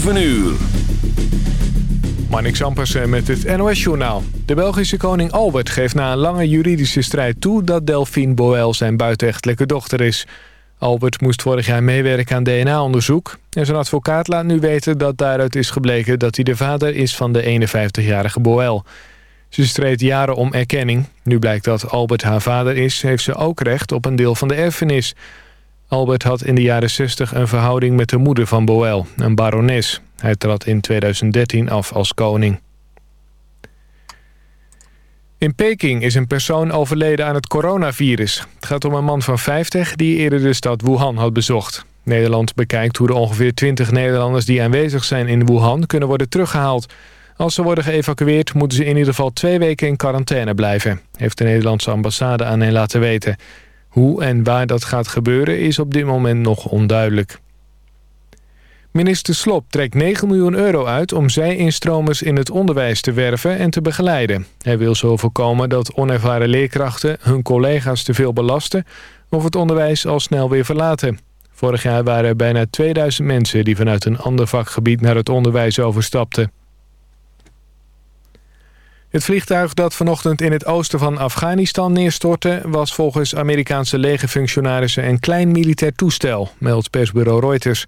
7 uur. Marnix Ampersen met het NOS-journaal. De Belgische koning Albert geeft na een lange juridische strijd toe... dat Delphine Boel zijn buitenechtelijke dochter is. Albert moest vorig jaar meewerken aan DNA-onderzoek... en zijn advocaat laat nu weten dat daaruit is gebleken... dat hij de vader is van de 51-jarige Boel. Ze streed jaren om erkenning. Nu blijkt dat Albert haar vader is... heeft ze ook recht op een deel van de erfenis... Albert had in de jaren 60 een verhouding met de moeder van Boel, een barones. Hij trad in 2013 af als koning. In Peking is een persoon overleden aan het coronavirus. Het gaat om een man van 50 die eerder de stad Wuhan had bezocht. Nederland bekijkt hoe de ongeveer 20 Nederlanders die aanwezig zijn in Wuhan kunnen worden teruggehaald. Als ze worden geëvacueerd moeten ze in ieder geval twee weken in quarantaine blijven, heeft de Nederlandse ambassade aan hen laten weten. Hoe en waar dat gaat gebeuren is op dit moment nog onduidelijk. Minister Slop trekt 9 miljoen euro uit om zij-instromers in het onderwijs te werven en te begeleiden. Hij wil zo voorkomen dat onervaren leerkrachten hun collega's te veel belasten of het onderwijs al snel weer verlaten. Vorig jaar waren er bijna 2000 mensen die vanuit een ander vakgebied naar het onderwijs overstapten. Het vliegtuig dat vanochtend in het oosten van Afghanistan neerstortte... was volgens Amerikaanse legerfunctionarissen een klein militair toestel... meldt persbureau Reuters.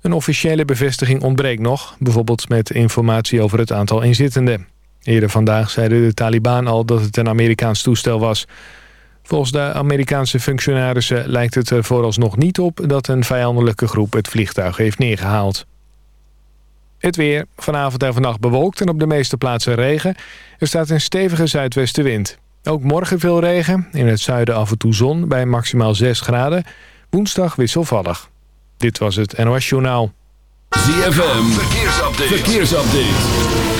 Een officiële bevestiging ontbreekt nog... bijvoorbeeld met informatie over het aantal inzittenden. Eerder vandaag zeiden de Taliban al dat het een Amerikaans toestel was. Volgens de Amerikaanse functionarissen lijkt het er vooralsnog niet op... dat een vijandelijke groep het vliegtuig heeft neergehaald. Het weer. Vanavond en vannacht bewolkt en op de meeste plaatsen regen. Er staat een stevige zuidwestenwind. Ook morgen veel regen. In het zuiden af en toe zon bij maximaal 6 graden. Woensdag wisselvallig. Dit was het NOS Journaal. ZFM. Verkeersupdate. Verkeersupdate.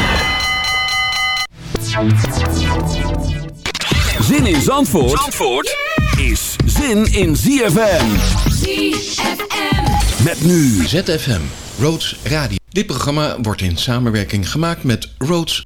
Zin in Zandvoort, Zandvoort is zin in ZFM. ZFM. Met nu ZFM, Roads Radio. Dit programma wordt in samenwerking gemaakt met Roads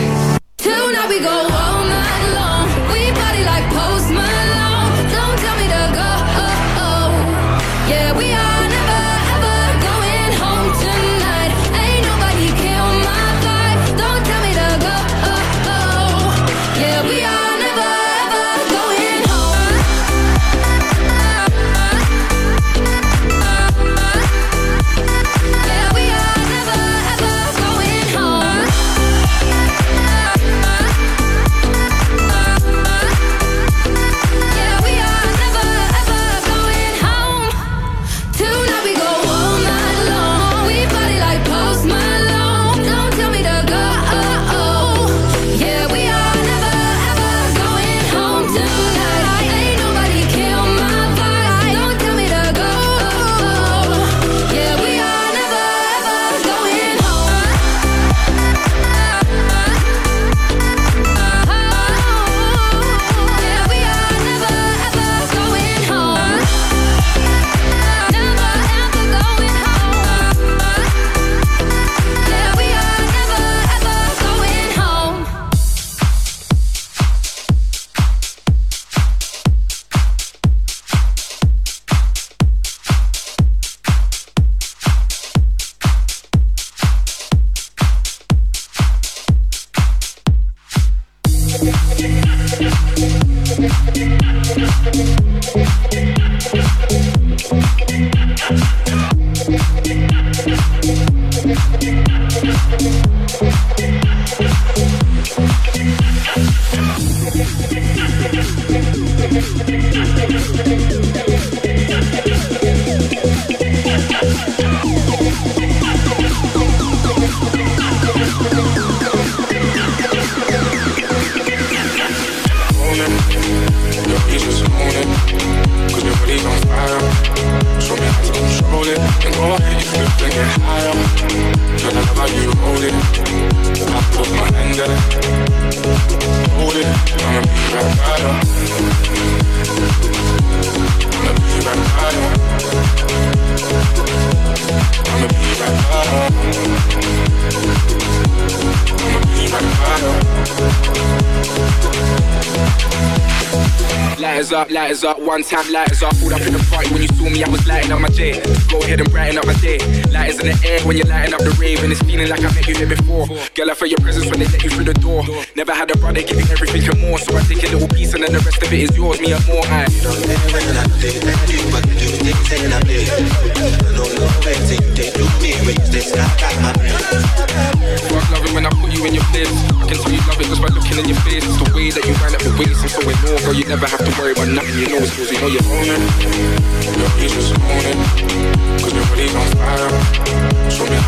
one time lighters. I pulled up in the party when you saw me, I was lighting up my day. Go ahead and brighten up my day. Lighters in the air when you're lighting up the rave, and it's feeling like I met you here before. Girl, I felt your presence when they let you through the door. Never had a brother give everything and more, so I take a little piece and then the rest of it is yours, me and more. I. so you never have to worry about nothing. You know it's cause you know you're on it. Your just on it. Cause your body's on fire. Show me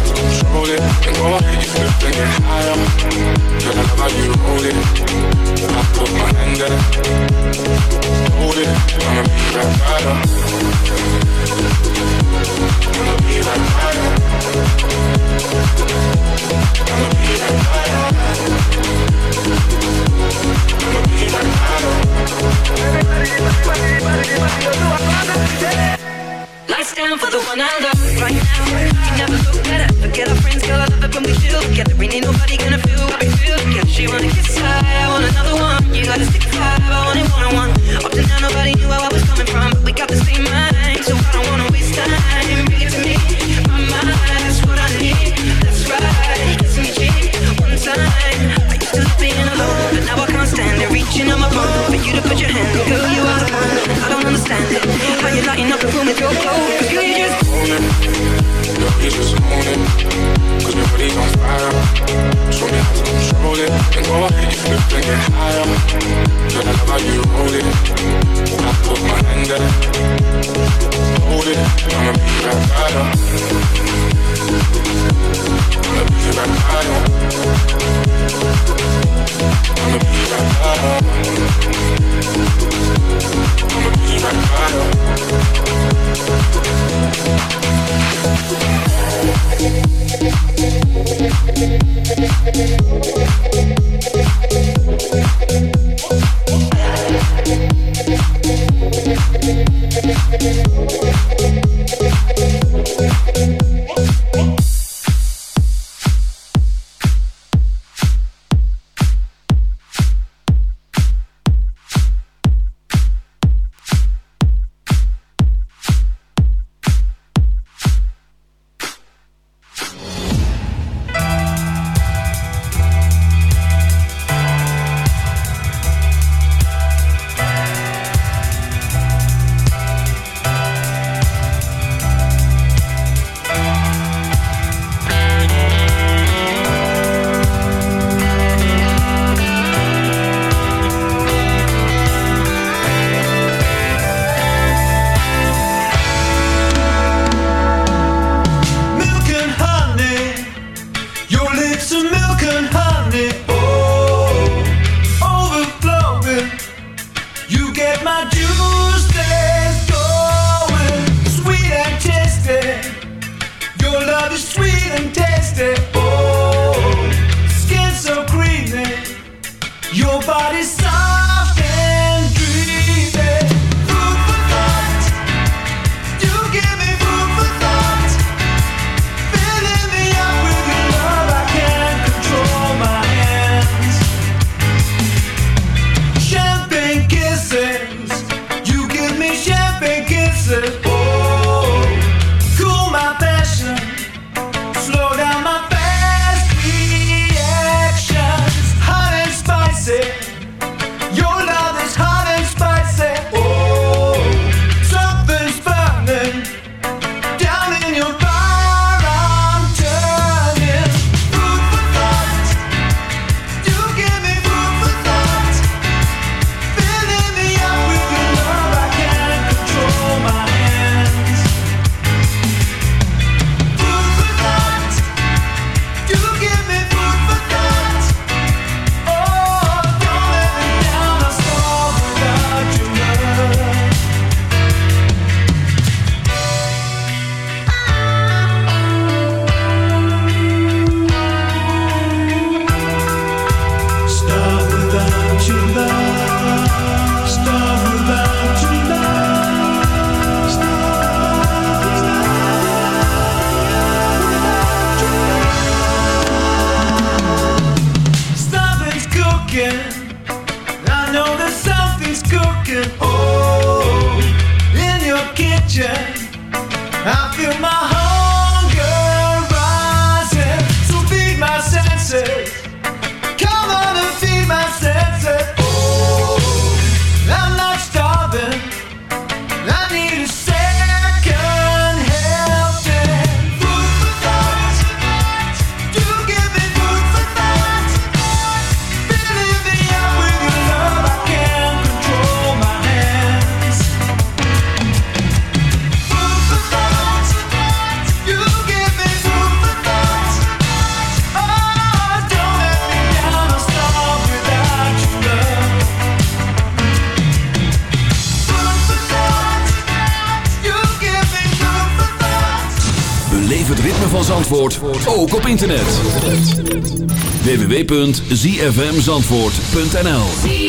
www.zfmzandvoort.nl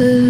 the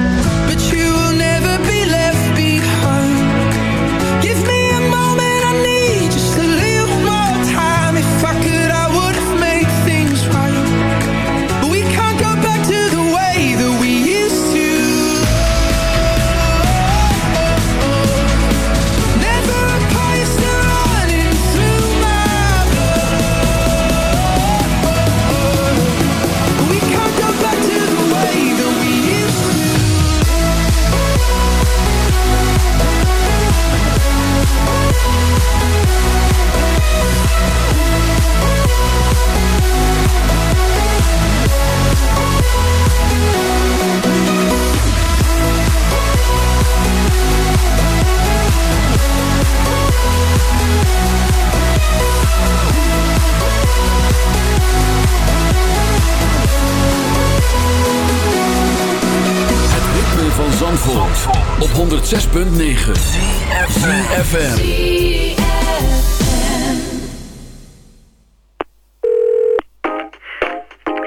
Op 106.9 CFFM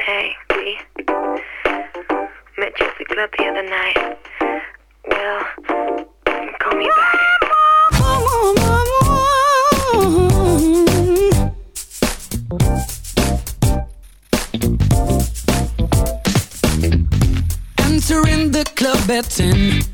Hey, B. Met the club the other night. Well, call me back. Entering the club at 10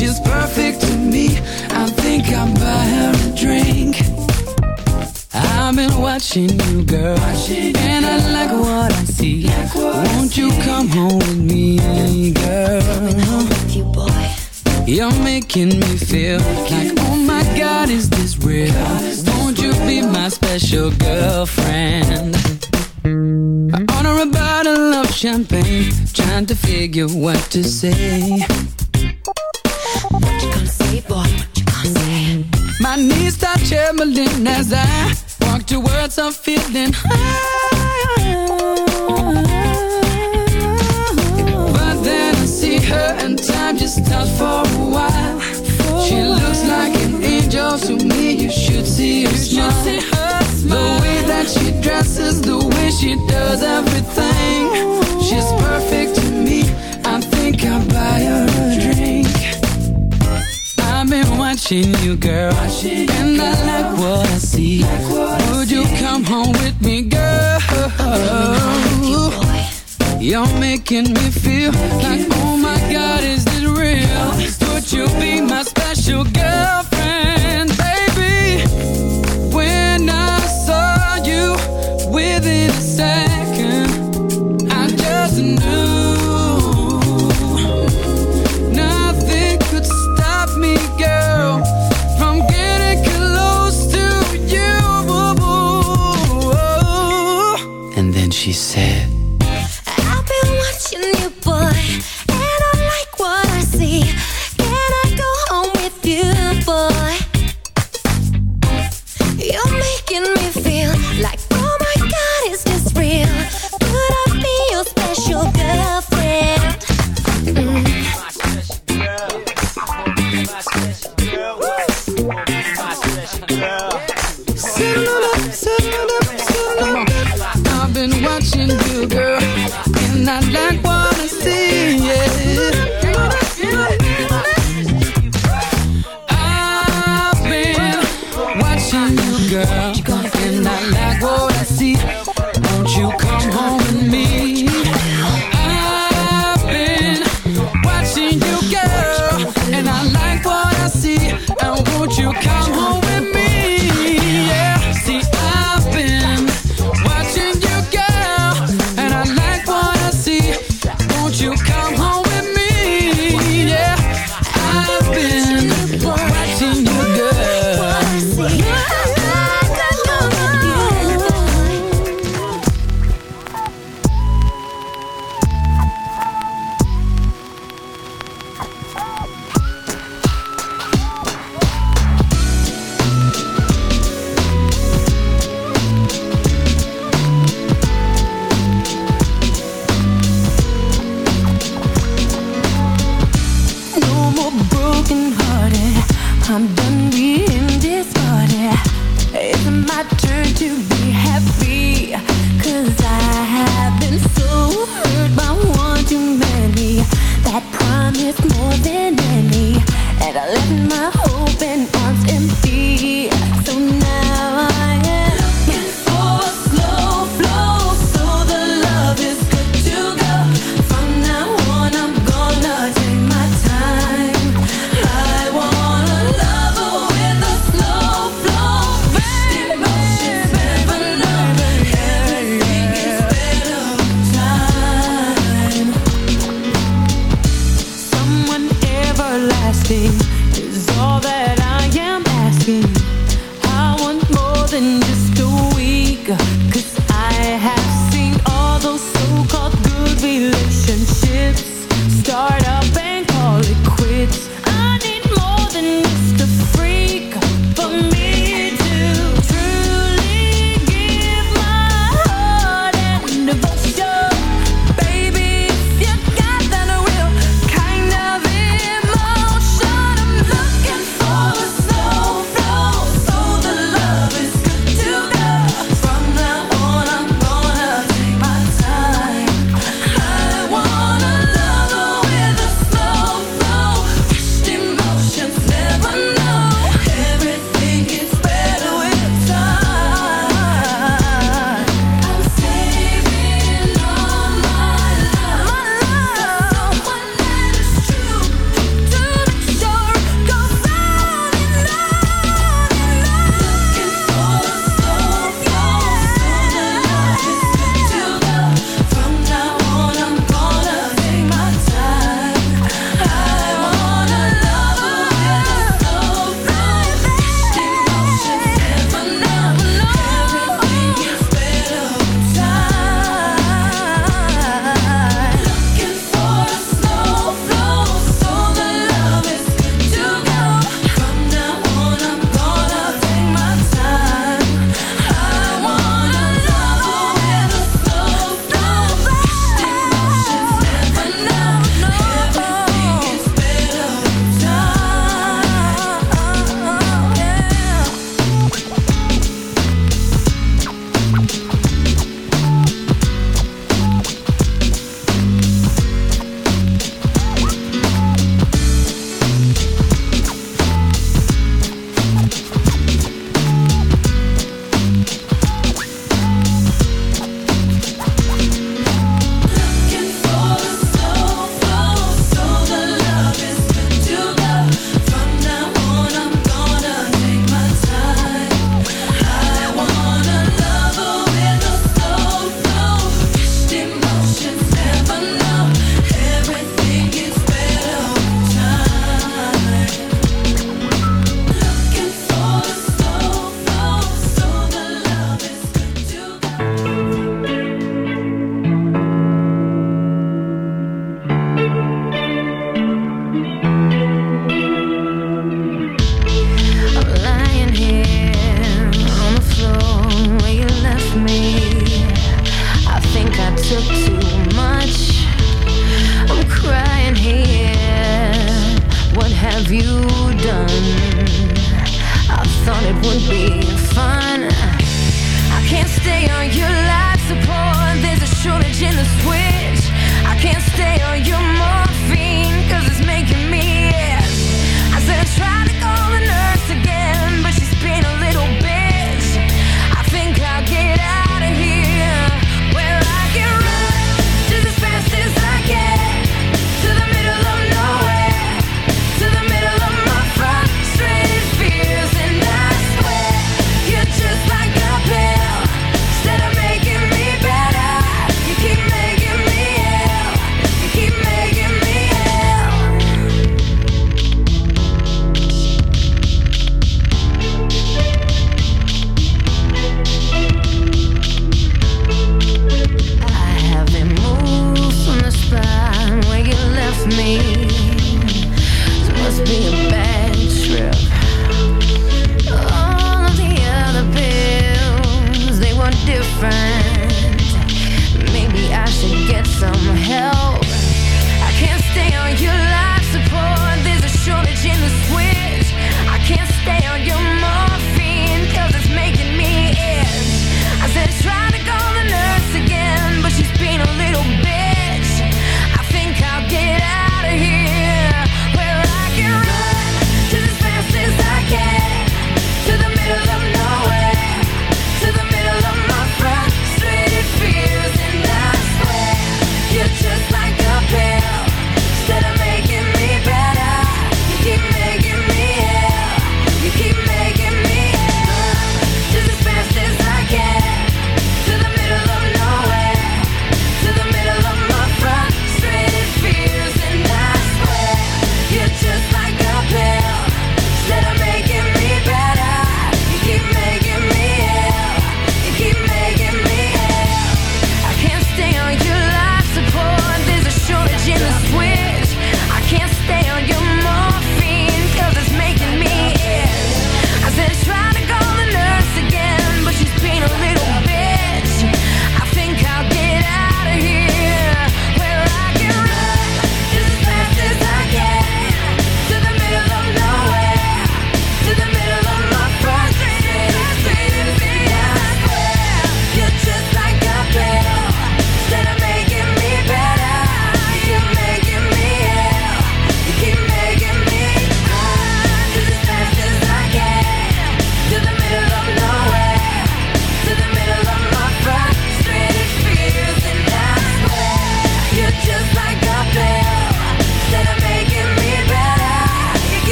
She's perfect to me I think I'll buy her a drink I've been watching you, girl, watching and I like what I see. Like what Won't you come home with me, girl? With you, boy. You're making me feel like, oh my God, is this real? Won't you be my special girlfriend? I order a bottle of champagne, trying to figure what to say. My knees start trembling as I walk towards her feeling high. But then I see her and time just stops for a while. She looks like an angel to me. You should see her smile. The way that she dresses, the way she does everything. She's perfect watching you, girl. Watching you, and girl. I like what I see. Like what Would I you see. come home with me, girl? You, You're making me feel like